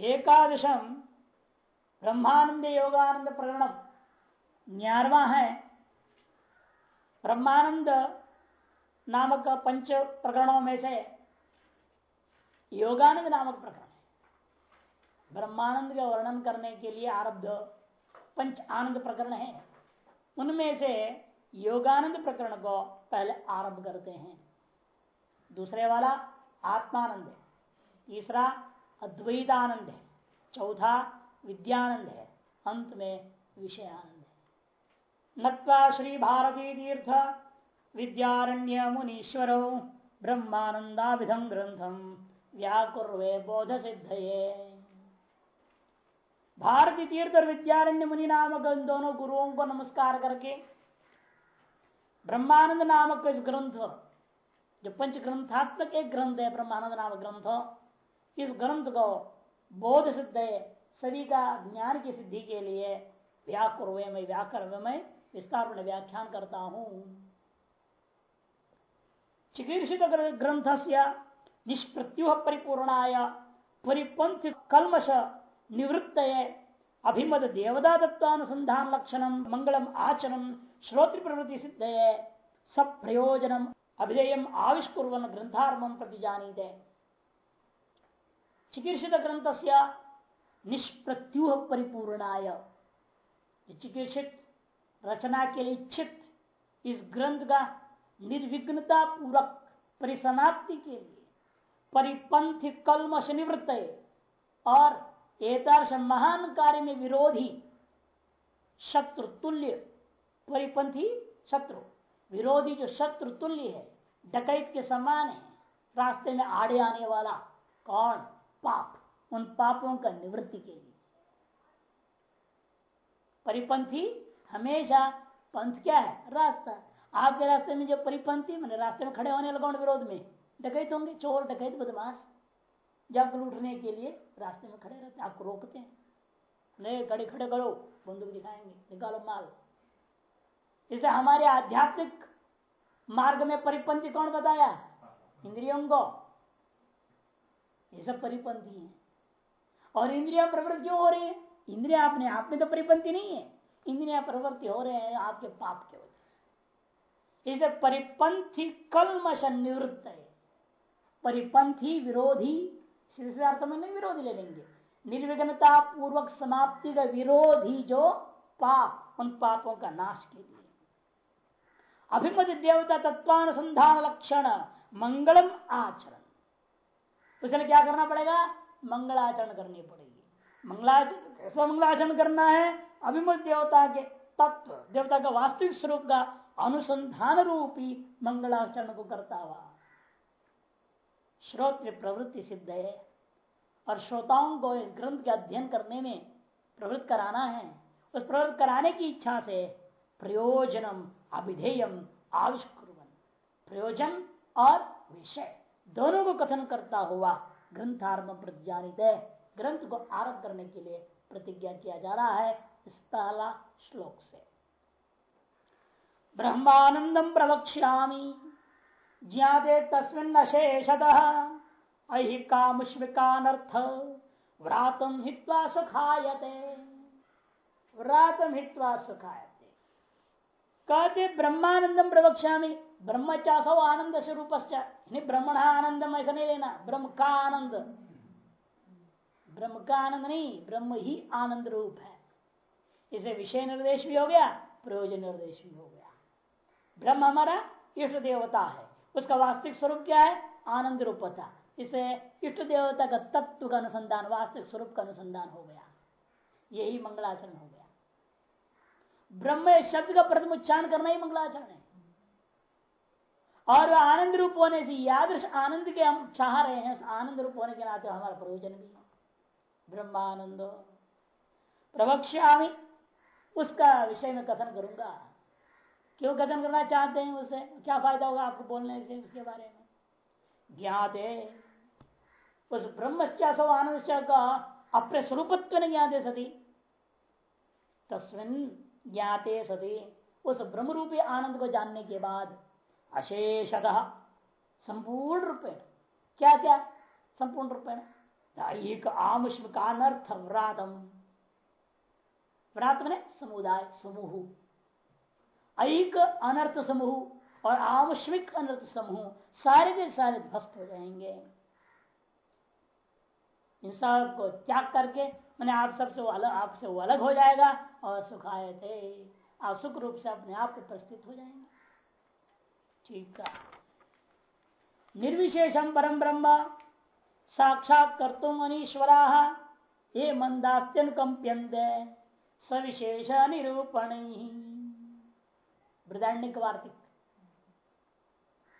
एकादशम ब्रह्मानंद योगानंद प्रकरण ग्यारवा है। ब्रह्मानंद नामक पंच प्रकरणों में से योगानंद नामक प्रकरण है। ब्रह्मानंद का वर्णन करने के लिए आरब्ध पंच आनंद प्रकरण है। उनमें से योगानंद प्रकरण को पहले आरंभ करते हैं। दूसरे वाला आत्मानंद, तीसरा अद्वैतानंद है। चौथा विद्यानंद है। अंत में विषयानंद है। नत्वा श्री भारती तीर्थ विद्यारण्य मुनीश्वर ब्रह्मानंदाभिधम ग्रंथम व्याकुर्वे बोध सिद्ध भारती तीर्थ और विद्यारण्य मुनि नामक इन दोनों गुरुओं को नमस्कार करके ब्रह्मानंद नामक इस ग्रंथ, जो पंच ग्रंथात्मक एक ग्रंथ है, ब्रह्मानंद नामक ग्रंथ इस ग्रंथ को बोध सिद्ध सभी का ज्ञान की सिद्धि के लिए व्याकुर मैं व्याकर मैं विस्तार में व्याख्यान करता हूँ। चिकीर्षित ग्रंथ से निष्प्रत्युह परिपूर्णाय परिपंथ कलमश निवृत्त अभिमत देवदा तत्वानुसंधान लक्षण मंगलम आचरण श्रोत्र प्रवृत्ति सिद्ध है सब प्रयोजनम अभिधेय आविष्कुर्वन ग्रंथारम प्रति जानी चिकीर्षित ग्रंथ से निष्प्रत्युह परिपूर्णाय। चिकित्सित रचना के लिए इच्छित, इस ग्रंथ का निर्विघ्नता पूर्वक परिसमाप्ति के लिए परिपंथ कलमश निवृत्त और एतार्श महान कार्य में विरोधी शत्रु तुल्य, परिपंथी शत्रु। विरोधी जो शत्रु तुल्य है, डकैत के समान है, रास्ते में आड़े आने वाला कौन? पाप उन पापों का निवृत्ति के लिए। परिपंथी हमेशा पंथ क्या है? रास्ता। आपके रास्ते में जो परिपंथी मैंने रास्ते में खड़े होने लगा विरोध में। डकैत होंगे चोर डकैत बदमाश। जब लूटने के लिए रास्ते में खड़े रहते आपको रोकते हैं। नहीं गाड़ी खड़े करो बंदूक दिखाएँगे निकालो माल। इसे हमारे आध्यात्मिक मार्ग में परिपंथी कौन बताया? इंद्रियों को। ये सब परिपंथी है। और इंद्रिया प्रवृत्ति क्यों हो रही है। इंद्रिया अपने आप में तो परिपंथी नहीं है। इंद्रिया प्रवृत्ति हो रहे हैं आपके पाप के वजह से। इसे परिपंथी कलमश निवृत्त है। परिपंथी विरोधी अर्थ में नहीं विरोधी ले लेंगे। निर्विघ्नता पूर्वक समाप्ति का विरोधी जो पाप, उन पापों का नाश के लिए। अभिमत देवता तत्वानुसंधान लक्षण, मंगलम आचरण। उसने क्या करना पड़ेगा? मंगलाचरण करनी पड़ेगी। मंगलाचरण कैसा मंगलाचरण करना है? अभिमत देवता के तत्व, देवता का वास्तविक स्वरूप का अनुसंधान रूपी मंगलाचरण को करता हुआ। श्रोत्र प्रवृत्ति सिद्ध है। और श्रोताओं को इस ग्रंथ का अध्ययन करने में प्रवृत्त कराना है। उस प्रवृत्त कराने की इच्छा से प्रयोजनम, अभिधेयम आविष्कुर्वन प्रयोजन और विषय। दोनों को कथन करता हुआ ग्रंथारंभ प्रतिजानित है। ग्रंथ को आरंभ करने के लिए प्रतिज्ञा किया जा रहा है इस पहला श्लोक से। ब्रह्मानंदम प्रवक्ष्यामी, ज्ञाते तस्मिन्नशेषत अहिका मुष्मिकानर्थ व्रातम हित्वा सुखायते। व्रातम हित्वा सुखायते। कहते ब्रह्मानंदम प्रवक्ष्यामी। ब्रह्मचासो आनंद स्वरूप ब्रह्मण आनंदम ऐसा नहीं लेना ब्रह्म का आनंद ब्रह्म का आनंद नहीं ब्रह्म ही आनंद रूप है इसे विषय निर्देश भी हो गया प्रयोजन निर्देश भी हो गया ब्रह्म हमारा इष्ट देवता है। उसका वास्तविक स्वरूप क्या है? आनंद रूपता इसे इष्ट देवता का तत्व का अनुसंधान, वास्तविक स्वरूप का अनुसंधान हो गया। यही मंगलाचरण हो गया। ब्रह्म शब्द का प्रथम उच्चारण करना ही मंगलाचरण है। और आनंद रूप होने से यादृश आनंद के हम चाह रहे हैं, आनंद रूप होने के नाते हमारा प्रयोजन भी ब्रह्मानंद, प्रवक्ष्यामी, उसका विषय में कथन करूँगा। क्यों कथन करना चाहते हैं उसे? क्या फ़ायदा होगा आपको बोलने से उसके बारे में? ज्ञाते, उस ब्रह्मचासो आनंद का अपने स्वरूपत्व ने ज्ञाते सती। तस्विन ज्ञाते सती। उस ब्रह्म रूपी आनंद को जानने के बाद अशेषतः संपूर्ण रूपेण क्या क्या संपूर्ण रूपेण। एक आमुष्म का व्रातम। व्रात मैंने समुदाय, समूह। एक अनर्थ समूह और आमुष्मिक अनर्थ समूह सारे के सारे ध्वस्त हो जाएँगे। इन सबको त्याग करके मैंने आप सबसे अलग, आपसे वो अलग हो जाएगा और सुखाए थे आप सुख रूप से अपने आप को प्रस्तुत हो जाएँगे। ठीक है। निर्विशेषम परम ब्रह्म, साक्षात कर्तुम अनीश्वरा, ये मंदास्त्यन कंप्यंत सविशेष निरूपण। बृदाण्यक वार्तिक।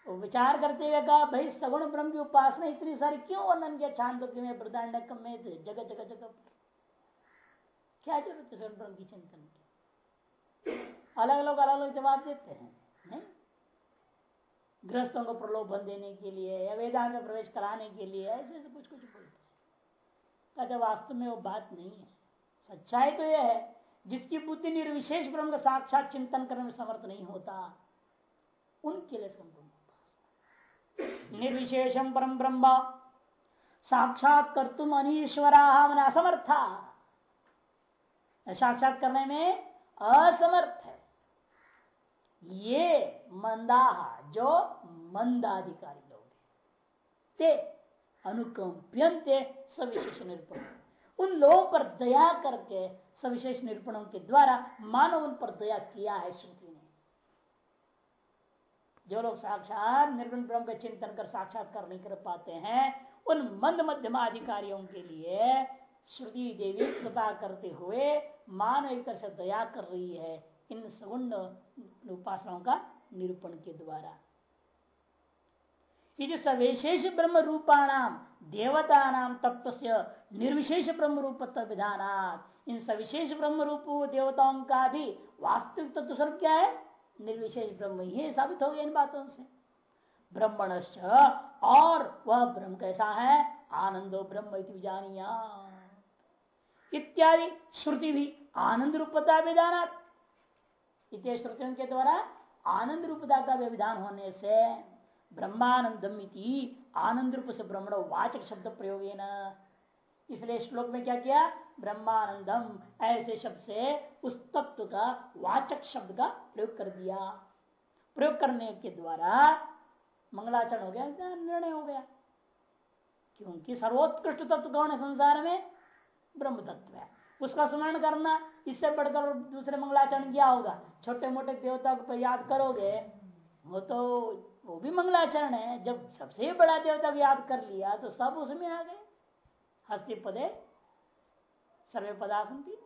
विचार करते हुए कहा, भाई, सगुण ब्रह्म की उपासना इतनी सारी क्यों वर्णन किया? छांद में बृदाण्यक में जगह जगह जगह क्या ज़रूरत है सगुण ब्रह्म की चिंतन की? अलग अलग अलग अलग जवाब देते हैं, नहीं? गृहस्थों को प्रलोभन देने के लिए या वेदांत में प्रवेश कराने के लिए ऐसे ऐसे कुछ कुछ बोलते हैं। कहते वास्तव में वो बात नहीं है। सच्चाई तो यह है, जिसकी बुद्धि निर्विशेष ब्रह्म का साक्षात चिंतन करने में समर्थ नहीं होता, उनके लिए संपूर्ण निर्विशेषम परम ब्रह्म साक्षात कर तुम अनिश्वरा मैंने असमर्था साक्षात करने में असमर्थ है। ये मंदाहा, जो मंदाधिकारी लोग ते अनुकंप्यंते सविशेष निरूपण। उन लोगों पर दया करके, सविशेष निरूपणों के द्वारा मानव उन पर दया किया है श्रुति ने। जो लोग साक्षात निर्गुण ब्रह्म का चिंतन कर साक्षात्कार नहीं कर पाते हैं, उन मंद मध्यमा अधिकारियों के लिए श्रुति देवी कृपा करते हुए मानव से दया कर रही है इन सगुण उपासनाओं का निरूपण के द्वारा। ये सविशेष ब्रह्म रूपाणाम देवता नाम तत्व से निर्विशेष ब्रह्म रूपत्व विधान इन सविशेष ब्रह्म रूप देवताओं का भी वास्तविक तत्व स्वरूप क्या है? निर्विशेष ब्रह्म ये साबित हो गया इन बातों से। ब्रह्मण और वह ब्रह्म कैसा है? आनंदो ब्रह्म जानिया इत्यादि श्रुति भी आनंद रूपता विधान श्रुतियों के द्वारा आनंद रूपता का विधान होने से ब्रह्मानंदम आनंद रूप से ब्रह्मण वाचक शब्द प्रयोग इसलिए श्लोक में क्या किया? ब्रह्मानंदम ऐसे शब्द से उस तत्व का वाचक शब्द का प्रयोग कर दिया। प्रयोग करने के द्वारा मंगलाचरण हो गया निर्णय हो गया। क्योंकि सर्वोत्कृष्ट तत्व कौन है संसार में? ब्रह्म तत्व है। उसका स्मरण करना, इससे बढ़कर दूसरे मंगलाचरण क्या होगा? छोटे मोटे देवता को याद करोगे, वो तो वो भी मंगलाचरण है। जब सबसे बड़ा देवता को याद कर लिया तो सब उसमें आ गए। हस्ती पदे, सर्वे पदासंती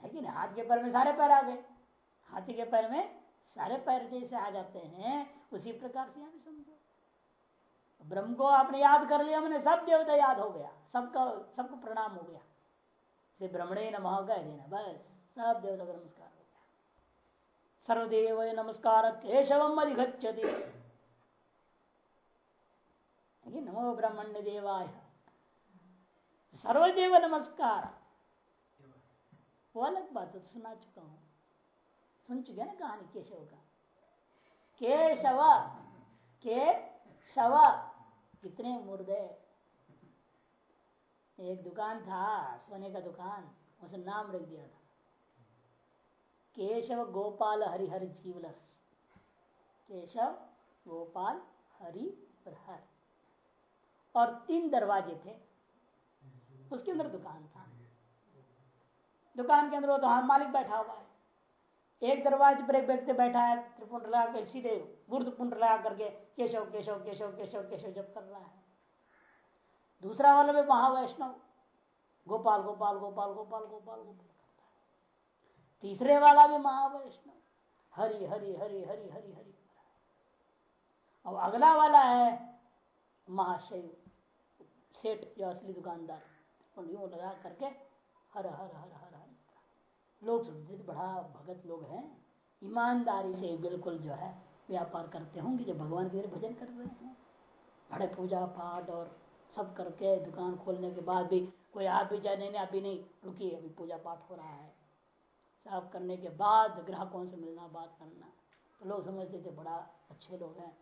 है कि नहीं? हाथ के पैर में सारे पैर आ गए। हाथी के पैर में सारे पैर जैसे आ जाते हैं, उसी प्रकार से यहाँ समझो। ब्रह्म को आपने याद कर लिया मैंने सब देवता याद हो गया। सबका, सबको प्रणाम हो गया। से ब्रह्मणे न कह देना। बस, सब देवता का नमस्कार हो गया। सर्वदेव नमस्कार केशवम अधिगछति नमो ब्रह्मण्य देवाय। सर्वदेव नमस्कार। वो अलग बात है, सुना चुका हूँ। सुन चुके ना कहानी केशव का? केशव, के शव कितने मुर्दे एक दुकान था, सोने का दुकान उसे नाम रख दिया था। केशव गोपाल हरिहर जीवलर्स। केशव गोपाल हरि और हर और तीन दरवाजे थे। उसके अंदर दुकान था। दुकान के अंदर वो तो मालिक बैठा हुआ है। एक दरवाजे पर एक व्यक्ति बैठा है त्रिपुंड लगा कर सीधे गुर्द पुंड लगा करके केशव केशव केशव केशव केशव जब कर रहा है। दूसरा वाला भी महावैष्णव। गोपाल गोपाल गोपाल गोपाल गोपाल गोपाल तीसरे वाला भी महावैष्णव। हरि हरि हरि हरि हरि हरि। अब अगला वाला है महाशैव सेठ जो असली दुकानदार। यूँ लगा करके हर हर हर हर हर। लोग समझते बड़ा भगत लोग हैं। ईमानदारी से बिल्कुल जो है व्यापार करते होंगे जो भगवान के भजन कर रहे हैं। बड़े पूजा पाठ और सब करके दुकान खोलने के बाद भी कोई आप भी जाए, नहीं अभी नहीं, रुकिए, अभी पूजा पाठ हो रहा है। सब करने के बाद ग्राहकों से मिलना, बात करना। तो लोग समझते थे, बड़ा अच्छे लोग हैं।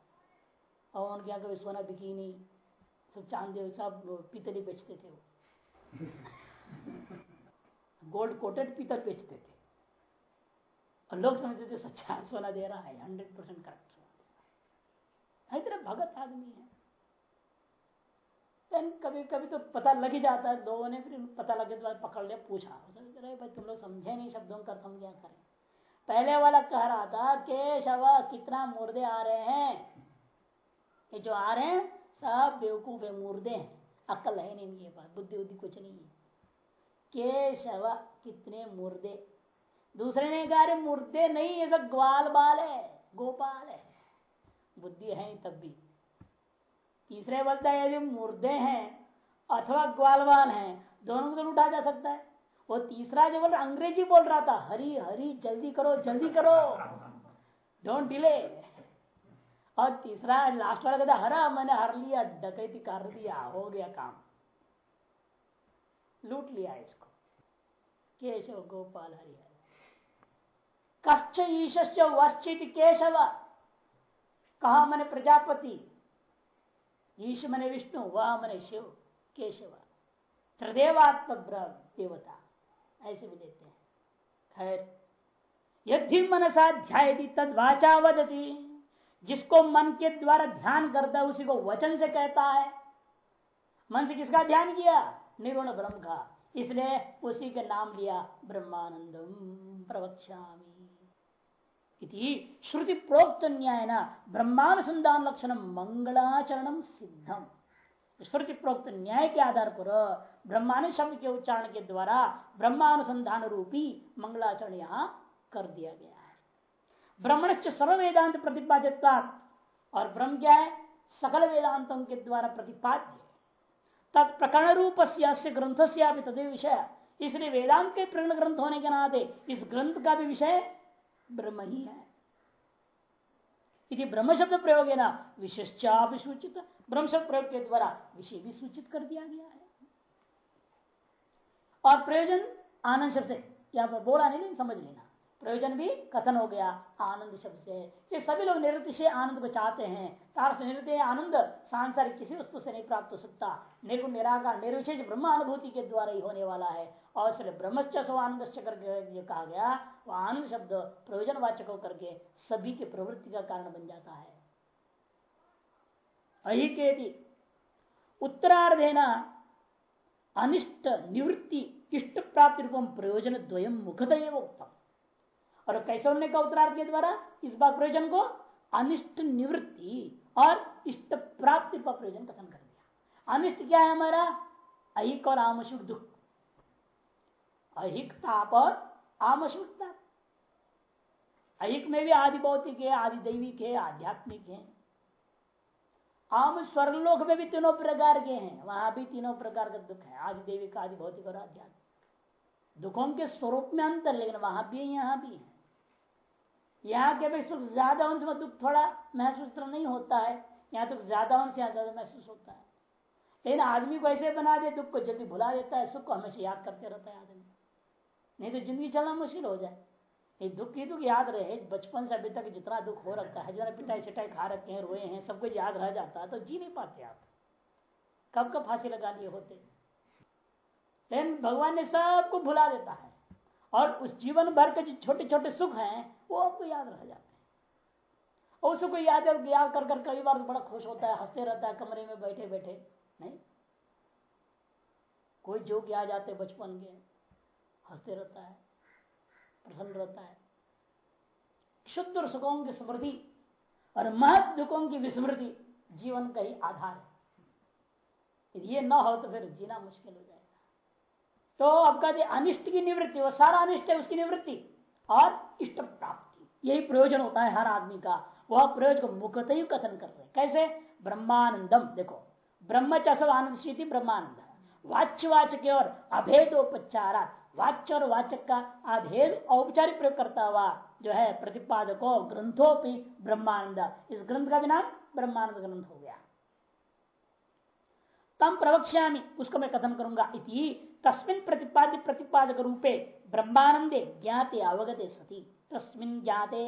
और उनके यहाँ कभी सोना बिकी नहीं सब चांदी, सब पीतली बेचते थे वो। गोल्ड कोटेड पीतल बेचते थे। और लोग समझते थे, सच्चा सोना दे रहा है हंड्रेड परसेंट करेक्ट सोना दे भगत आदमी है। कभी कभी तो पता लग ही जाता है, लोगों ने फिर पता लगे तो पकड़ लिया पूछा। भाई, तुम लोग समझे नहीं शब्दों का हम क्या करें? पहले वाला कह रहा था के शवा कितना मुर्दे आ रहे हैं? ये जो आ रहे हैं, सब बेवकूफ़ है, मुर्दे हैं। अकल है नहीं ये बात बुद्धि बुद्धि कुछ नहीं है। के शवा कितने मुर्दे दूसरे ने कहा मुर्दे नहीं, ये सब ग्वाल बाल है, गोपाल है। बुद्धि है तब भी। तीसरे बोलता है यदि मुर्दे हैं, अथवा ग्वालवाल हैं, दोनों को तो उठा जा सकता है। वो तीसरा जो बोल रहा, अंग्रेज़ी बोल रहा था, हरी हरी, जल्दी करो जल्दी करो। डोंट डिले और तीसरा लास्ट वाला कहता हरा, मैंने हर लिया, डकैती कर दिया, हो गया काम। लूट लिया इसको। केशव, गोपाल हरि हरि कश्च ईश वश्चित केशव। कहा मैंने प्रजापति, ईश मने विष्णु, वह मने शिव, केशव। त्रिदेवात्म देवता ऐसे भी देते हैं। खैर यदि मनसा ध्याय तद वाचा वदती। जिसको मन के द्वारा ध्यान करता है, उसी को वचन से कहता है। मन से किसका ध्यान किया? निर्गुण ब्रह्म। का इसलिए उसी का नाम लिया, ब्रह्मानंदम प्रवक्ष्यामी। श्रुति प्रोक्त न्याय न ब्रह्मानुसंधान लक्षण मंगलाचरण सिद्धम। श्रुति प्रोक्त न्याय के आधार पर ब्रह्मानु शब्द के उच्चारण के द्वारा ब्रह्मानुसंधान रूपी मंगलाचरण यहाँ कर दिया गया है ब्रह्मण्च सर्व वेदांत प्रतिपादित और ब्रह्म क्या है सकल वेदांतों के द्वारा प्रतिपाद्य। तत्प्रकरण रूप से ग्रंथ से तदे विषय। इसलिए वेदांत के प्रकरण ग्रंथ होने के नाते इस ग्रंथ का भी विषय ब्रह्म ही है। यदि ब्रह्म शब्द प्रयोग है ना विशेषा भी सूचित, ब्रह्म शब्द प्रयोग के द्वारा विषय भी सूचित कर दिया गया है। और प्रयोजन आनंद शब्द से यहाँ पर बोला नहीं समझ लेना। प्रयोजन भी कथन हो गया आनंद शब्द से। ये सभी लोग निरतिशय आनंद को चाहते हैं। तार से निरत आनंद सांसारिक किसी वस्तु से नहीं प्राप्त हो सकता। निर्गुण, निराकार, निर्विशेष ब्रह्म अनुभूति के द्वारा ही होने वाला है। और इसलिए ब्रह्मच आनंद करके कहा गया, वो आनंद शब्द प्रयोजन वाचक होकर के सभी के प्रवृत्ति का कारण बन जाता है। अहिकेति। उत्तरार्धेना अनिष्ट निवृत्ति इष्ट प्राप्ति रूपम प्रयोजन द्वयम मुखतः उत्तम और कैसे उन्होंने का उत्तरार्थ के द्वारा? इस बात प्रयोजन को अनिष्ट निवृत्ति और इष्ट प्राप्ति का प्रयोजन कथन कर दिया। अनिष्ट क्या है हमारा? अहिक और आमशुक दुख। अहिक ताप और आमशुक ताप। अहिक में भी आदि भौतिक है, आदि दैविक है आध्यात्मिक है। आम स्वर्गलोक में भी तीनों प्रकार के हैं। वहाँ भी तीनों प्रकार का दुख है। आदि दैविक, आदि भौतिक और आध्यात्मिक। दुखों के स्वरूप में अंतर, लेकिन वहाँ भी, यहाँ भी है। यहाँ के भी सुख ज़्यादा होने से दुख थोड़ा महसूस तो नहीं होता है, यहाँ दुख ज़्यादा होने से यहाँ ज़्यादा महसूस होता है। लेकिन आदमी को ऐसे बना दे, दुख को जल्दी भुला देता है, सुख को हमेशा याद करते रहता है आदमी। नहीं तो ज़िंदगी चलना मुश्किल हो जाए। ये दुख ही दुख याद रहे बचपन से अभी तक जितना दुख हो रखा है, जितना पिटाई सिटाई खा रखे हैं, रोए हैं, सब कुछ याद रह जाता है तो जी नहीं पाते आप। कब कब फांसी लगा लिए होते लेकिन भगवान ने सबको भुला देता है। और उस जीवन भर के जो छोटे छोटे सुख हैं, वो आपको याद रह जाते हैं। और उसको याद याद कर कर कई बार बड़ा खुश होता है, हँसते रहता है, कमरे में बैठे बैठे नहीं? कोई जोक आ जाते बचपन के, हँसते रहता है, प्रसन्न रहता है। शुद्ध सुखों की स्मृति और महत दुखों की विस्मृति जीवन का ही आधार है। यदि ये न हो तो फिर जीना मुश्किल हो जाएगा। तो अब कहते अनिष्ट की निवृत्ति, वो सारा अनिष्ट है, उसकी निवृत्ति। और इष्ट प्राप्ति। यही प्रयोजन होता है हर आदमी का। वह प्रयोजन को मुखत ही कथन कर रहे कैसे? ब्रह्मानंदम। देखो, ब्रह्म चसव आनंद ब्रह्मानंद। वाच्यवाचक और अभेदोपचारा वाच्य और वाचक का अभेद औपचारिक प्रयोग करता हुआ जो है, प्रतिपादको ग्रंथों पर ब्रह्मानंद। इस ग्रंथ का भी नाम ब्रह्मानंद ग्रंथ हो गया। तम प्रवक्ष्यामी, उसको मैं कथन करूँगा। इति तस्मिन प्रतिपाद्य प्रतिपादक रूपे ब्रह्मानंदे ज्ञाते अवगते सती। तस्मिन ज्ञाते।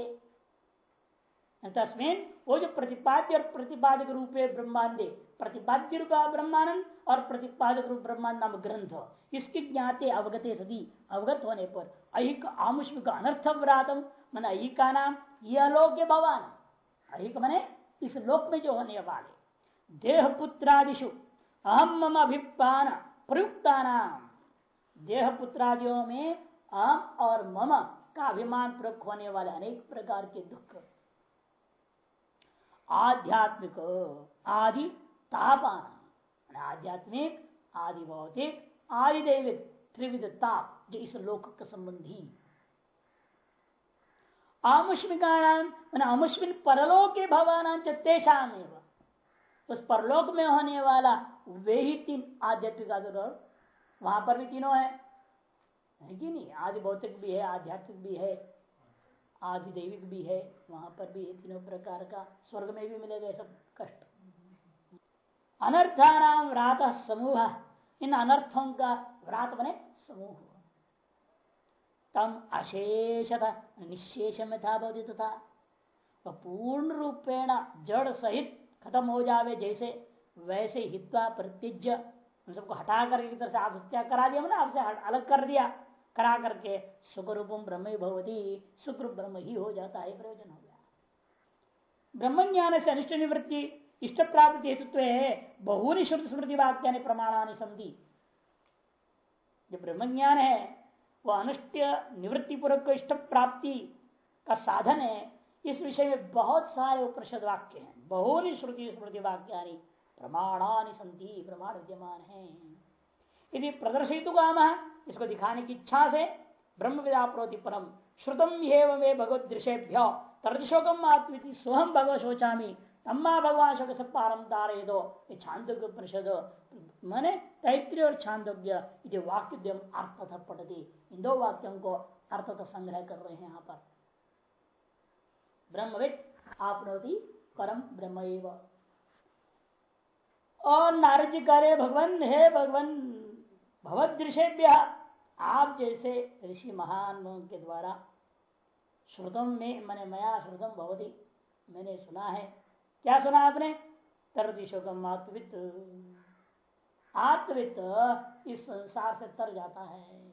तस्मिन वो जो प्रतिपाद्य और प्रतिपादक रूपे ब्रह्मांडे प्रतिपाद्य रूप ब्रह्मानंद और प्रतिपादक रूप ब्रह्मांड नाम ग्रंथ, इसकी ज्ञाते अवगते सदी अवगत होने पर अहिक आमुष्मिक अनर्थ व्रातम, मन अहिका नाम यह अलोक्य भवान। अहिक मने इस लोक में जो होने वाले। देह पुत्रादिशु अहम मम अभिपान प्रयुक्ता नाम देह पुत्रादियों में अहम और मम का अभिमान प्रयुक्त होने वाले अनेक प्रकार के दुख। आध्यात्मिक आदि तापान आध्यात्मिक आदि भौतिक आदि दैविक त्रिविध ताप जो इस लोक के संबंधी। आमुष्मिका नाम अमुष्मिन परलोक भवान तेषाम उस परलोक में होने वाला वे ही तीन आध्यात्मिक वहाँ पर भी तीनों है। है कि नहीं? आदि भौतिक भी है, आध्यात्मिक भी है, आदि दैविक भी है, वहाँ पर भी तीनों प्रकार का। स्वर्ग में भी मिलेगा सब कष्ट। अनर्थानाम व्रात समूह। इन अनर्थों का व्रात बने समूह। तम अशेषत निशेष में था भवती तथा। तो पूर्ण रूपेण जड़ सहित खत्म हो जावे जैसे, वैसे हित्वा प्रत्यज उन सबको हटा करके तरह से आप करा दिया ना आपसे अलग कर दिया। करा करके सुख रूपम ब्रह्म भवती सुख ब्रह्म ही हो जाता है प्रयोजन हो गया। ब्रह्म ज्ञान से अनिष्ट निवृत्ति, इष्ट प्राप्ति हेतु है, बहुनी श्रुत स्मृति वाक्या प्रमाणानि संधि। जो ब्रह्म ज्ञान है वह अनुष्ट निवृत्ति पूर्वक इष्ट प्राप्ति का साधन है। इस विषय में बहुत सारे उपनिषद वाक्य हैं। बहुनी श्रुति स्मृति वाक्या प्रमाणानि संधि प्रमाण विद्यमान है। यदि प्रदर्शित काम इसको दिखाने की इच्छा से ब्रह्म विदा प्रोति परम श्रुतम ये भगवत दृश्यभ्य तर्दशोकम आत्मी सोहम भगवत शोचामी, तम्मा भगवान शोक से पारम तारे दो छांदोग्य परिषद मैंने तैतृय और छांदोग्य वाक्य अर्थ था पढ़ती इन दो वाक्यों को अर्थ का संग्रह कर रहे हैं यहाँ पर। ब्रह्मविद आपनोति परम ब्रह्म और नारद जी करे भगवान, हे भगवान भगवत दृश्य आप जैसे ऋषि महान के द्वारा श्रुतम में, मैंने मया श्रुतम भवती, मैंने सुना है। क्या सुना आपने? तरदिशोकम आत्वित आत्वित इस संसार से तर जाता है।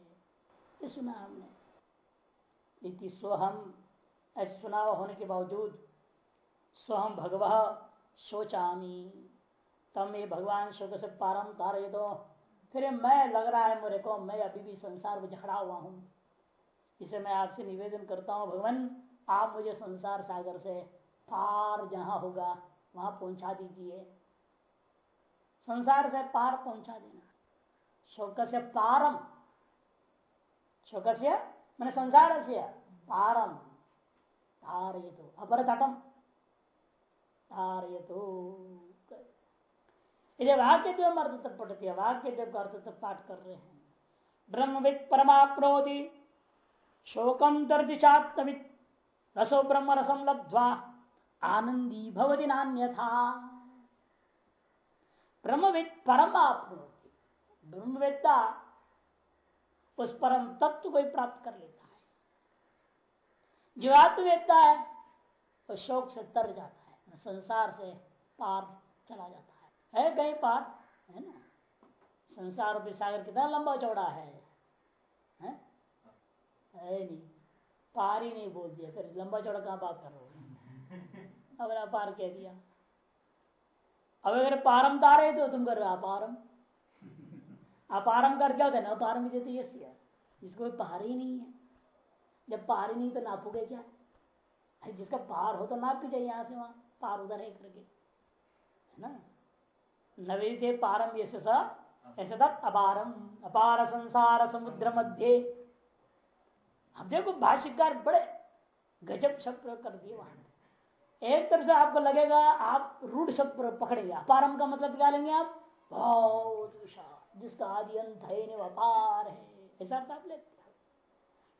ये सुना हमने। इति स्वहम ऐसे सुना होने के बावजूद स्वहम भगव सोचामी तम ये भगवान शोक से पारम तारे तो फिर मैं लग रहा है मेरे को, मैं अभी भी संसार में झगड़ा हुआ हूँ। इसे मैं आपसे निवेदन करता हूँ, भगवान, आप मुझे संसार सागर से पार जहाँ होगा, वहाँ पहुँचा दीजिए। संसार से पार पहुँचा देना। शोक से पारम शोक से, मैंने संसार से पारम तार ये तो अपर तटम तार ये तो यदि वाक्य देव अर्थ तक पढ़ते वाक्य का अर्थ तक पाठ कर रहे हैं। ब्रह्मविद परमाप्रोति शोकम दर्दिशात्मित रसो ब्रह्म रसम लब्ध्वा, आनंदी भवती नान्यथा। ब्रह्मविद परम आपनोति उस परम तत्व को ही प्राप्त कर लेता है। जो आत्मवेत्ता है, वो शोक से तर जाता है संसार से पार चला जाता है। है कहीं पार है ना? संसार रूपी सागर कितना लंबा चौड़ा है है, है नहीं पार ही नहीं बोल दिया फिर लंबा चौड़ा कहाँ बात कर रहे हो? अब अपार कह दिया। अब अगर पारम तारे तो तुम कर रहे अपारम। अपारम कर क्या होता है ना? अपारम देते ये जिसको पार ही नहीं है। जब पार ही नहीं तो नापोगे क्या? अरे जिसका पार हो तो नाप भी चाहिए यहाँ से वहाँ। पार उधर है करके। है ना? नवेदे पारम ये ऐसे अपारम अपार संसार समुद्र मध्य। अब देखो भाष्यकार बड़े गजब शब्द कर दिए वहाँ एक तरफ़ से आपको लगेगा, आप रूढ़ शब्द पकड़ेंगे। अपारम का मतलब क्या लेंगे आप? बहुत विशाल, जिसका आदि अंत है अपार है। ऐसा आप लेते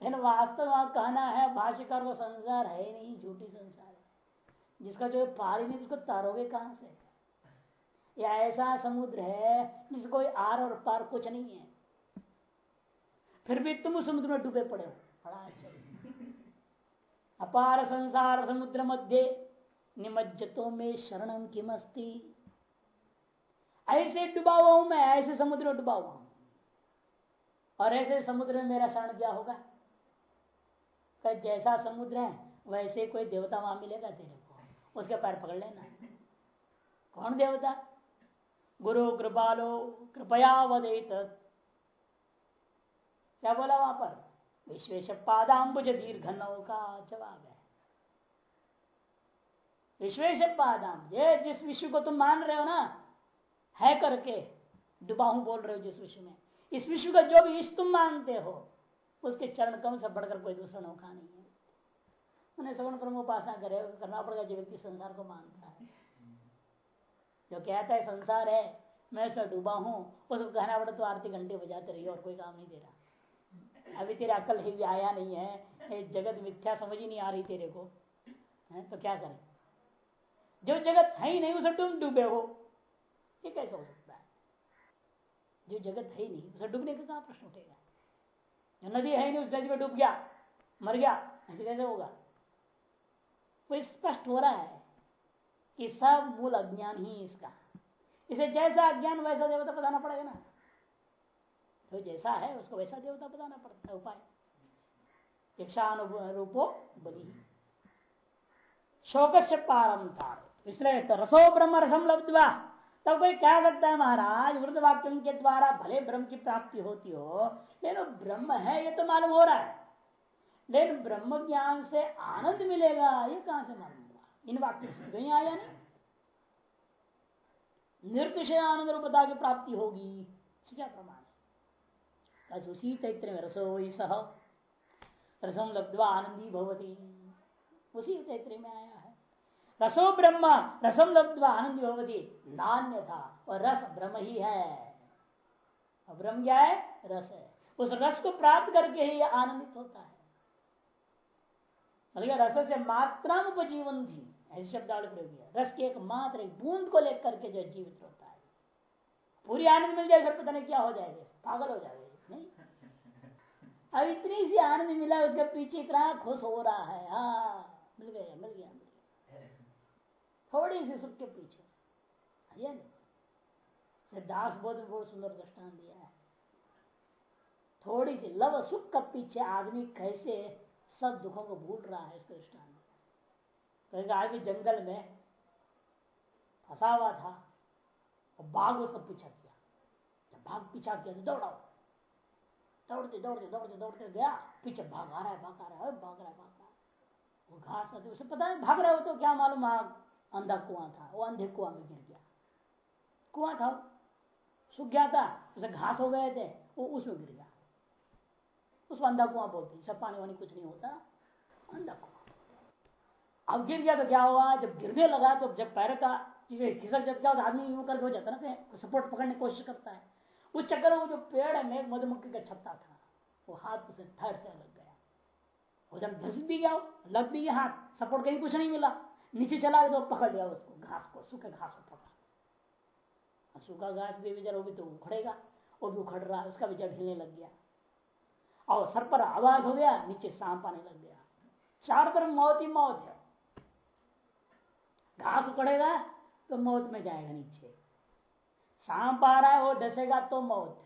लेकिन वास्तव वहाँ कहना है, भाष्यकार को संसार है नहीं, झूठी संसार है। जिसका जो पार नहीं उसको तारोगे कहाँ से? या ऐसा समुद्र है जिसको कोई आर और पार कुछ नहीं है। फिर भी तुम समुद्र में डूबे पड़े हो। बड़ा आश्चर्य अपार संसार समुद्र मध्य, निमज्जतों में शरणम किमस्ती। ऐसे डुबा हुआ हूँ मैं, ऐसे समुद्र में डुबा हुआ हूँ। और ऐसे समुद्र में मेरा शरण क्या होगा? जैसा समुद्र है, वैसे कोई देवता वहाँ मिलेगा तेरे को। उसके पैर पकड़ लेना। कौन देवता? गुरु कृपालो, कृपया वदेत। क्या बोला वहाँ पर? विश्वेश पादाम्बुज दीर्घ का जवाब है। विश्वेश पादाम ये जिस विश्व को तुम मान रहे हो ना, है करके, डुबाऊ बोल रहे हो जिस विश्व में। इस विश्व का जो भी इष्ट तुम मानते हो, उसके चरण कम से बढ़कर कोई दूसरा नौका नहीं है। मैंने सगुण कर्म उपासना करे, करना पड़ेगा जो व्यक्ति संसार को मानता है। जो कहता है संसार है, मैं इसमें डूबा हूँ उसको कहना पड़े तो आरती घंटे बजाते रहिए और कोई काम नहीं दे रहा। अभी तेरा अकल ही आया नहीं है जगत मिथ्या समझ ही नहीं आ रही तेरे को। है तो क्या करें? जो जगत है ही नहीं, उसे तुम डूबे हो ये कैसे हो सकता है? जो जगत है ही नहीं, उसे डूबने का कहा प्रश्न उठेगा? जो नदी है ही नहीं, उस नदी में डूब गया, मर गया, ऐसे कैसे होगा? वो स्पष्ट हो रहा है। कि सब मूल अज्ञान ही इसका। इसे जैसा अज्ञान, वैसा देवता बताना पड़ेगा ना। तो जैसा है, उसको वैसा देवता बताना पड़ता है, उपाय। यक्षानुरूपो बलि। शोक से पारम था इसलिए तो रसो ब्रह्म रसम लब्धवा। तब कोई कह सकता है, महाराज वृद्ध वाक्य के द्वारा भले ब्रह्म की प्राप्ति होती हो, लेकिन ब्रह्म है, ये तो मालूम हो रहा है। लेकिन ब्रह्म ज्ञान से आनंद मिलेगा, ये कहाँ से मालूम? इन वाक्य से कहीं आया नहीं। निर्तिशय आनंद रूपता की प्राप्ति होगी। क्या प्रमाण है? उसी तैत्र में रसो सह। रसम लब्धवा आनंदी भवती। उसी तैत्र में आया है। रसो ब्रह्म रसम लब्धवा आनंदी भवती। नान्य था और रस ब्रह्म ही है। ब्रह्म क्या है? रस है। उस रस को प्राप्त करके ही आनंदित होता है। रस से मात्रा उपजीवन थी। ऐसे शब्द प्रयोग किया रस के एक मात्र एक बूंद को लेकर के जो जीवित होता है। पूरी आनंद मिल जाए घर पता नहीं क्या हो जाएगा? पागल हो जाएगा। नहीं? अब इतनी सी आनंद मिला, उसके पीछे इतना खुश हो रहा है। हाँ मिल गया मिल गया मिल गया। थोड़ी सी सुख के पीछे दास बोध में बहुत सुंदर दृष्टान दिया है। थोड़ी सी लव सुख का पीछे आदमी कैसे सब दुखों को भूल रहा है इसका दृष्टान कहीं आदमी जंगल में फंसा हुआ था और बाघ उसका पीछा किया। जब भाग पीछा किया तो दौड़ाओ दौड़ते दौड़ते दौड़ते दौड़ते गया। पीछे भाग आ रहा है भाग आ रहा है भाग रहा है भाग रहा है। वो घास आती उसे पता है, भाग रहा हो तो क्या मालूम अंधा कुआँ था, वो अंधे कुआँ में गिर गया। कुआँ था, सूख गया था, उसे घास हो गए थे, वो उसमें गिर गया। उसको अंधा कुआँ बोलते सब पानी वानी कुछ नहीं होता। अंधा कुआँ। अब गिर गया तो क्या हुआ? जब गिरने लगा तो जब पैर का खिसक जब क्या आदमी यूँ करके हो जाता ना तो सपोर्ट पकड़ने की कोशिश करता है। उस चक्कर में जो पेड़ है मेघ मधुमक्खी का छत्ता था, वो हाथ उसे थर से लग गया। वो जब घस भी गया, लग भी गया, हाथ सपोर्ट कहीं कुछ नहीं मिला। नीचे चला गया तो पकड़ लिया उसको, घास को, सूखे घास को पकड़ा। सूखा घास भी जरा वो भी तो उखड़ेगा, वो भी उखड़ रहा है, उसका भी जड़ हिलने लग गया। और सर पर आवाज़ हो गया, नीचे सांप आने लग गया। चार तरफ़ मौत ही मौत है। घास उकड़ेगा तो मौत में जाएगा नीचे। सांप आ रहा है, वो डसेगा तो मौत है।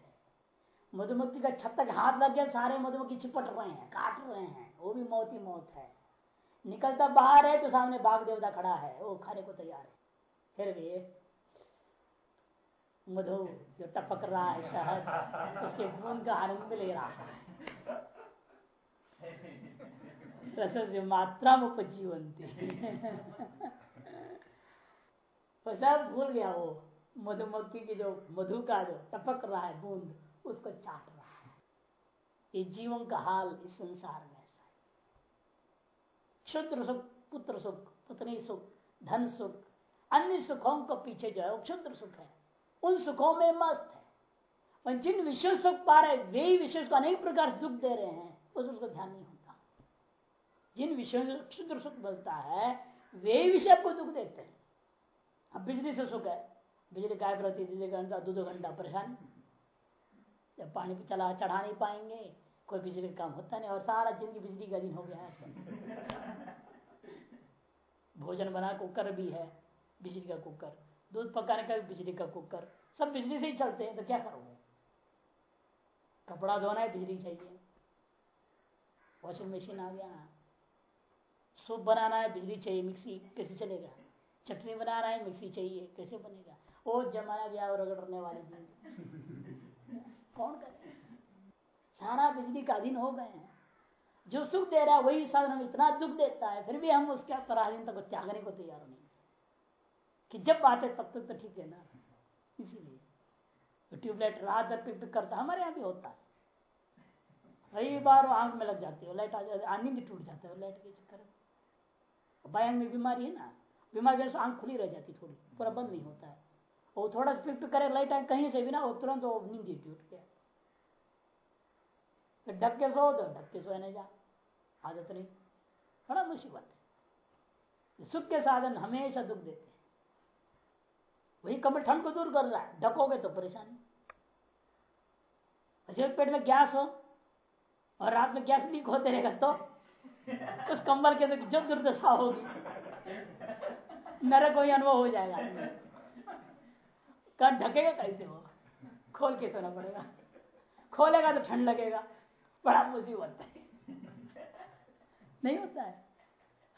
मधुमक्खी का छत तक हाथ लग गया, सारे मधुमक्खी चिपट रहे हैं, काट रहे हैं, वो भी मौत ही मौत है। निकलता बाहर है तो सामने बाघ देवता खड़ा है, वो खाने को तैयार है। फिर भी मधु जो टपक रहा है शहद, उसके खून का आनंद ले रहा है। मात्रा में उपजीवंती तो सब भूल गया वो मधुमक्खी की जो मधु का जो टपक रहा है बूंद, उसको चाट रहा है। ये जीवन का हाल इस संसार में ऐसा है। क्षुद्र सुख, पुत्र सुख पुत्री सुख, धन सुख, अन्य सुखों को पीछे जो है वो क्षुद्र सुख है। उन सुखों में मस्त है। और जिन विषय सुख पा रहे वे ही विषय को अनेक प्रकार सुख दे रहे हैं, उस उसको ध्यान नहीं होता। जिन विषयों क्षुद्र सुख मिलता है, वे विषय को दुख देते हैं। अब बिजली से सुख है। बिजली गायब रहती है घंटा दो दो घंटा परेशान। जब पानी चला, चढ़ा नहीं पाएँगे, कोई बिजली का काम होता नहीं, और सारा ज़िंदगी बिजली का दिन हो गया है। भोजन बना, कुकर भी है, बिजली का कुकर। दूध पकाने का भी बिजली का कुकर। सब बिजली से ही चलते हैं तो क्या करोगे? कपड़ा धोना है बिजली चाहिए। वॉशिंग मशीन आ गया। सूप बनाना है, बिजली चाहिए, मिक्सी कैसे चलेगा। चटनी बना रहा है, मिक्सी चाहिए, कैसे बनेगा? वो जमाना गया और रगड़ने वाले कौन करे? सारा बिजली का अधीन हो गए हैं। जो सुख दे रहा है, वही साधन हम इतना दुख देता है, फिर भी हम उसके पराधीन तक त्यागने को तैयार नहीं कि जब है तब तक तो ठीक है ना? इसीलिए। तो ट्यूबलाइट रात भर पिक पिक करता, हमारे यहाँ भी होता है। कई बार आँख में लग जाती है, लाइट आ जाती है नींद टूट जाता है, लाइट के चक्कर में। में बीमारी है ना? बीमारी से आँख खुली रह जाती थोड़ी, पूरा बंद नहीं होता है। वो थोड़ा पिक करे लाइट आए कहीं से भी ना, वो तुरंत वो नींद टूट गया। ढक के सो तो ढक के सोने जा, आदत नहीं। बड़ा मुसीबत है। सुख के साधन हमेशा दुख देते हैं। वही कमर ठंड को दूर कर रहा है, ढकोगे तो परेशानी। अच्छे पेट में गैस हो, और रात में गैस लीक होते रहेगा तो उस कंबल के अंदर जो दुर्दशा होगी। मेरा कोई अनुभव हो जाएगा कल ढकेगा कैसे वो? खोल के सोना पड़ेगा। खोलेगा तो ठंड लगेगा। बड़ा मुसीबत है। नहीं होता है।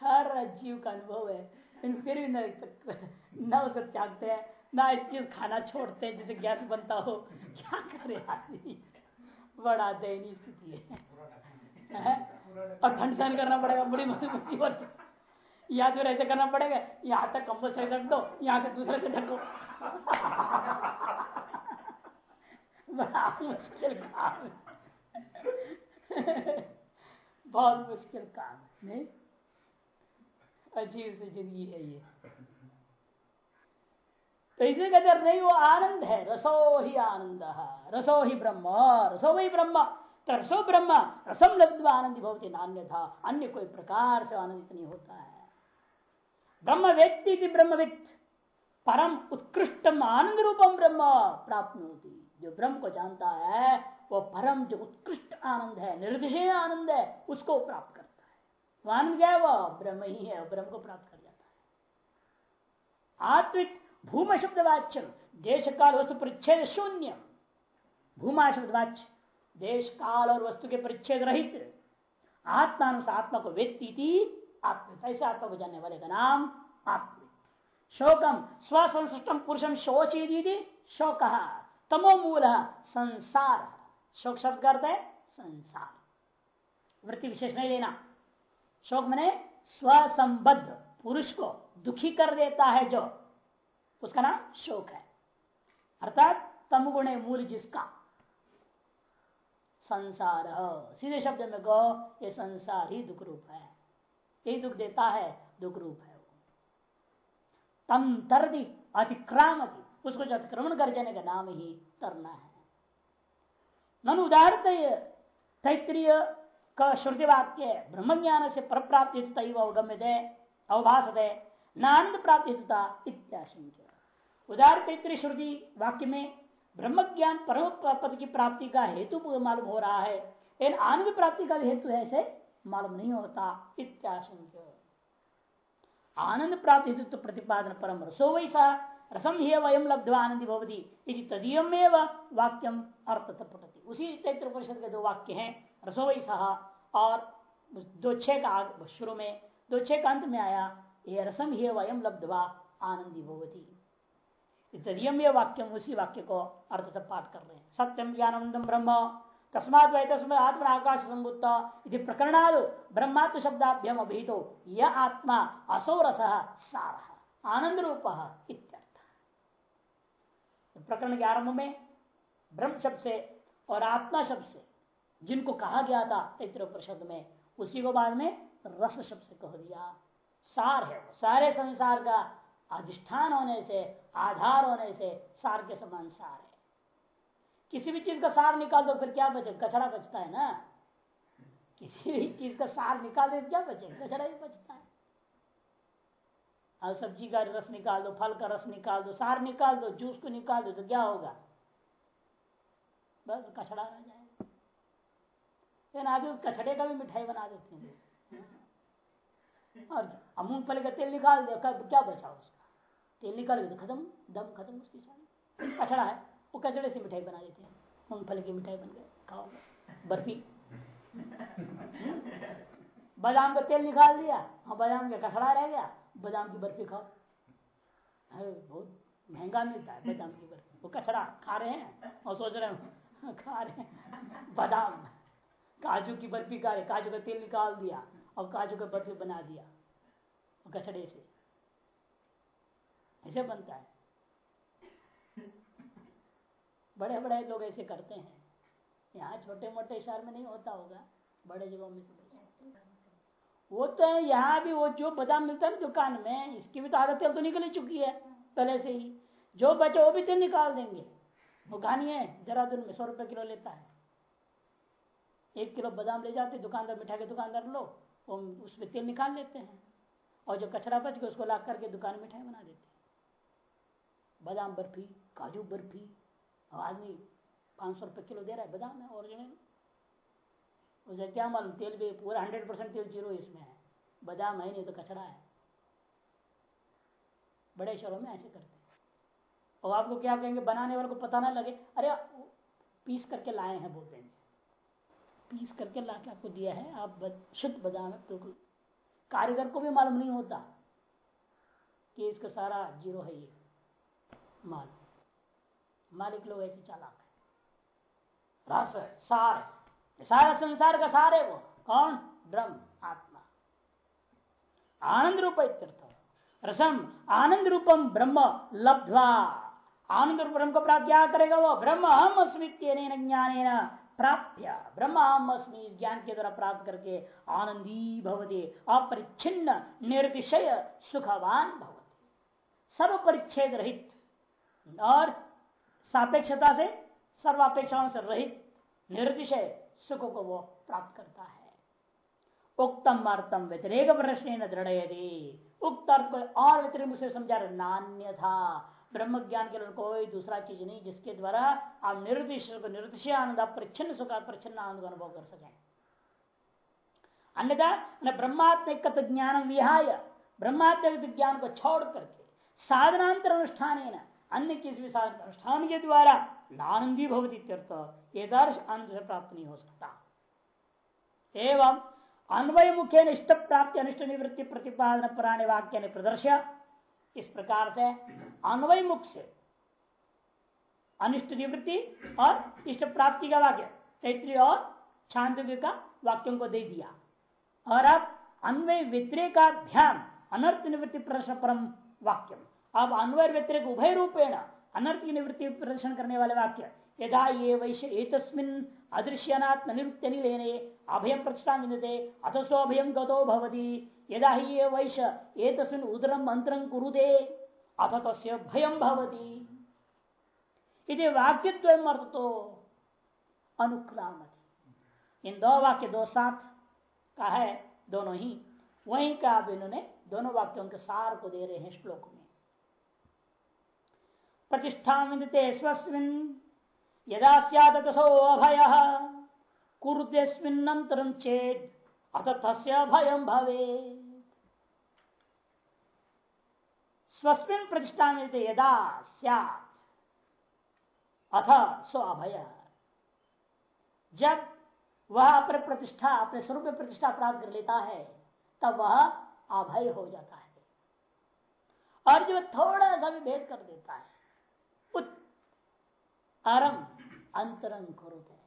हर जीव का अनुभव है। लेकिन फिर भी न, उसको त्यागते हैं ना इस चीज़ खाना छोड़ते हैं जिसे गैस बनता हो। क्या करे आदमी? बड़ा दयनीय स्थिति है? और ठंड सहन करना पड़ेगा। बड़ी मुसीबत। या तो ऐसे करना पड़ेगा? यहाँ तक कंबल से ढक दो, यहाँ से दूसरे से ढको। बड़ा मुश्किल काम बहुत मुश्किल काम नहीं? अजीब से ज़िंदगी है ये। तो इसे कहते नहीं, वो आनंद है, रसो ही आनंद रसो ही ब्रह्म, रसो वही ब्रह्म। रसो ब्रह्म रसम लब्ध आनंदी बहुत नान्य था अन्य कोई प्रकार से आनंदित नहीं होता है। ब्रह्म व्यक्ति ब्रह्मविद परम उत्कृष्टम आनंद रूपम ब्रह्म प्राप्त होती जो ब्रह्म को जानता है, वो परम जो उत्कृष्ट आनंद है निर्दिशय आनंद है, उसको प्राप्त करता है। आनंद क्या है वो? ब्रह्म ही है, ब्रह्म को प्राप्त कर जाता है। आत्मिक भूम शब्द वाच्य देश काल वस्तु परिच्छेद शून्य भूमा शब्द वाच्य, देश काल और वस्तु के परिच्छेद रहित। आत्मानुसार आत्मा को व्यक्ति आत्मिक ऐसे आत्मा को जानने वाले का नाम आत्मिक शोकम, स्वसंसृष्टम पुरुषम शोची शोक। तमो मूल संसार। शोक शब्द करते है संसार। वृत्ति विशेष नहीं लेना। शोक मैंने स्वसंबद्ध, पुरुष को दुखी कर देता है जो। उसका नाम शोक है। अर्थात तमगुण मूल जिसका? संसार। सीधे शब्द में कहो, ये संसार ही दुख रूप है। यही दुख देता है, दुख रूप है वो। तम तरदी अतिक्रामती उसको जो अतिक्रमण कर जाने का नाम ही तरना है। नन उदाहरण तैतरीय का श्रुति वाक्य ब्रह्म ज्ञान से पर प्राप्ति अवगम्य दे अवभाष दे नानंद प्राप्ति उदाहरण तैतरी श्रुति वाक्य में ब्रह्म ज्ञान परम पद की प्राप्ति का हेतु मालूम हो रहा है, लेकिन आनंद प्राप्ति का भी हेतु ऐसे मालूम नहीं होता इत्याशंक आनंद प्राप्ति हेतु प्रतिपादन परम रसो वैसा रसम ही वयम लब्धवा आनंदी भवती तदीयमेव वाक्यम अर्थ पटती उसी तैत्र परिषद के दो वाक्य हैं, रसो वही सहा और दो छह का शुरू में, दो छह का अंत में आया, ये रसम ही वयम लब्धवा आनंदी भवती। तदीयम वाक्यम, उसी वाक्य को अर्थ पाठ कर रहे हैं। सत्यम ज्ञानंदम ब्रह्म। तस्मात तस्म आत्मा आकाश संबुद्ध प्रकरणाद ब्रह्मात्म शब्दाभ्यम अभिहितो यह आत्मा असो रस सार आनंद रूप प्रकरण के आरंभ में ब्रह्म शब्द से और आत्मा शब्द से जिनको कहा गया था तैत्र प्रशब्द में उसी को बाद में रस शब्द से कह दिया। सार है सारे संसार का अधिष्ठान होने से, आधार होने से सार के समान सार है। किसी भी चीज़ का सार निकाल दो, फिर क्या बचे? कचरा बचता है ना? किसी भी चीज़ का सार निकाल दे, क्या बचे? कचरा ही बचता है। सब्ज़ी का रस निकाल दो, फल का रस निकाल दो, सार निकाल दो, जूस को निकाल दो तो क्या होगा? बस कचड़ा रह जाएगा। लेकिन आगे उस कचड़े का भी मिठाई बना देते हैं। और मूंगफली का तेल निकाल दो, क्या बचा उसका? तेल निकाल तो खत्म, दम खत्म उसकी सारी। कचड़ा है। वो कचड़े से मिठाई बना देते हैं। मूंगफली की मिठाई बन गए खाओ बर्फ़ी। बादाम का तेल निकाल दिया हाँ बादाम का कचड़ा रह गया, बादाम की बर्फ़ी खाओ। अरे, बहुत महँगा मिलता है बादाम की बर्फ़ी। वो कचड़ा खा रहे हैं, और सोच रहे हैं, खा रहे हैं। बादाम, काजू की बर्फ़ी खा रहे काजू का तेल निकाल दिया, और काजू का बर्फ़ी बना दिया कचड़े से। ऐसे बनता है। बड़े बड़े लोग ऐसे करते हैं। यहाँ छोटे मोटे शहर में नहीं होता होगा, बड़े जगहों में तो वो तो है, यहाँ भी वो जो बादाम मिलता है दुकान में, इसकी भी तो आदत तो निकल चुकी है, पहले से ही। जो बचे वो भी तेल निकाल देंगे। वो कहानी है देहरादून में सौ रुपये किलो लेता है। एक किलो बादाम ले जाते, दुकानदार मिठाई के दुकानदार लो, वो उसमें तेल निकाल लेते हैं। और जो कचरा बच गया, उसको ला करके दुकान मिठाई बना देते हैं। बादाम बर्फ़ी, काजू बर्फ़ी आदमी पाँच सौ रुपये किलो दे रहा है, बादाम है ओरिजिनल उसे क्या मालूम, तेल भी, पूरा हंड्रेड परसेंट तेल ज़ीरो इसमें है। बादाम है नहीं तो कचरा है। बड़े शहरों में ऐसे करते हैं। और आपको क्या कहेंगे, बनाने वाले को पता ना लगे, अरे, पीस करके लाए हैं बोलते हैं। पीस करके ला के आपको दिया है, आप शुद्ध बादाम है, बिल्कुल। कारीगर को भी मालूम नहीं होता कि इसका सारा ज़ीरो है ये माल। मालिक लोग ऐसे चालाक है। रस सार सारा संसार का सार है वो। कौन? ब्रह्म, आत्मा। आनंद रूप रसम, आनंद रूपम ब्रह्म लब्धवा। आनंद रूप ब्रह्म को प्राप्त क्या करेगा वो? ब्रह्म हम अस्मित ज्ञान प्राप्य। ब्रह्म हम अस्मी ज्ञान के द्वारा प्राप्त करके आनंदी भवते। अपरिच्छिन्न निर्तिशय सुखवान भवते। सर्व परिच्छेद रहित। और सापेक्षता से, सर्वापेक्षाओं से रहित निर्तिशय सुख को वो प्राप्त करता है। उक्तम अर्थम व्यतिरेक प्रश्न दृढ़ उक्त अर्थ को और व्यतिरिक से समझा रहे नान्य था। ब्रह्म ज्ञान के लिए कोई दूसरा चीज़ नहीं जिसके द्वारा आप निर्दिश निर्दिशय आनंद परिच्छन सुख परिच्छन आनंद का अनुभव कर सके। अन्यथा, न ब्रह्मात्मिक ज्ञान विहाय। ब्रह्मात्मिक ज्ञान को छोड़ करके साधनांतर अनुष्ठान अन्य किसी भी साधन अनुष्ठान के द्वारा नानंदी भवती एकदर्श आनंद से प्राप्त नहीं हो सकता। एवं अन्वय मुख्य इष्ट प्राप्ति अनिष्ट निवृत्ति प्रतिपादन पुराने वाक्य ने प्रदर्श इस प्रकार से अन्वय मुख से अनिष्ट निवृत्ति और इष्ट प्राप्ति का वाक्य, तैतृय और छांदव्य का वाक्यों को दे दिया। और अब अन्वय व्यतिरेक ध्यान अनर्थ निवृत्ति परम वाक्य अब अन्वय व्यतिरेक उभय रूपेण अनर्थ की निवृत्ति प्रदर्शन करने वाले वाक्य, यदा ये वैश्य एक अदृश्यनात्म निवृत्ति लेने अभयम प्रतिष्ठा मिलते अथ स्वभयम गतो भवती। यदा ही ये वैश्य एक उदरम मंत्रम कुरुदे अथ तस् भयम भवती। यदि वाक्य अर्थ तो अनुक्रामति। इन दो वाक्य दो साथ का है, दोनों ही। वहीं का अब इन्होंने दोनों वाक्यों के सार को दे रहे हैं श्लोक में। प्रतिष्ठा विदते स्वस्मिन। यदा सो अभय कुरुतेस्मिन्नंतरम चेत अत भयम भवे स्वस्मिन प्रतिष्ठा में यदा सैत अथ सो अभय। जब वह अपने प्रतिष्ठा, अपने स्वरूप प्रतिष्ठा प्राप्त कर लेता है, तब वह अभय हो जाता है। और जब थोड़ा सा भी भेद कर देता है अरम अंतरंग करोते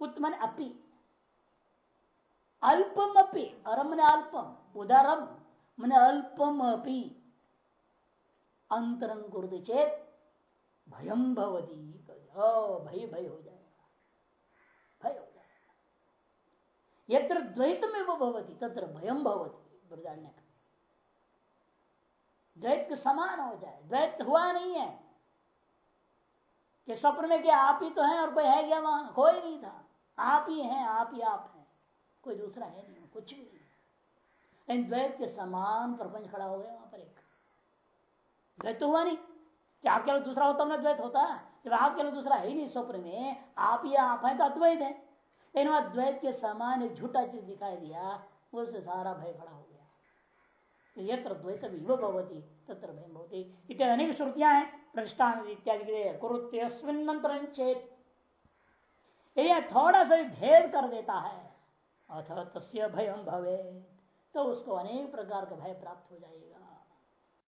उत्मन अपि। अल्पम अपि, अरम ने अल्पम, उदारम मन अल्पम अपि। अंतरंग कुरुते चेत भयम भवती भय भय हो जाएगा। भय हो जाएगा। यत्र द्वैत में वो भवती, तत्र भयम भवती द्वैत समान हो जाए, द्वैत हुआ नहीं है। कि स्वप्न में क्या आप ही तो हैं और कोई है क्या वहाँ? कोई नहीं था। आप ही हैं, आप ही आप हैं। कोई दूसरा है नहीं, कुछ भी नहीं। लेकिन द्वैत के समान प्रपंच खड़ा हो गया वहाँ पर एक। द्वैत तो हुआ नहीं। क्या आपके लिए दूसरा होता ना द्वैत होता है। जब आपके लिए दूसरा है ही नहीं स्वप्न में, आप ही आप है तो अद्वैत है। लेकिन वहाँ द्वैत के समान एक झूठा चीज़ दिखाई दिया, उससे सारा भय खड़ा हो गया। यत्र द्वैत विव भवती। तत्र भयम भवती। इत्यादि अनेक श्रुतियाँ हैं। प्रतिष्ठान इत्यादि कुरुत्यस्मिन मंत्र चेत। यदि थोड़ा सा भेद कर देता है अथवा तस्य भयम भवे तो उसको अनेक प्रकार का भय प्राप्त हो जाएगा।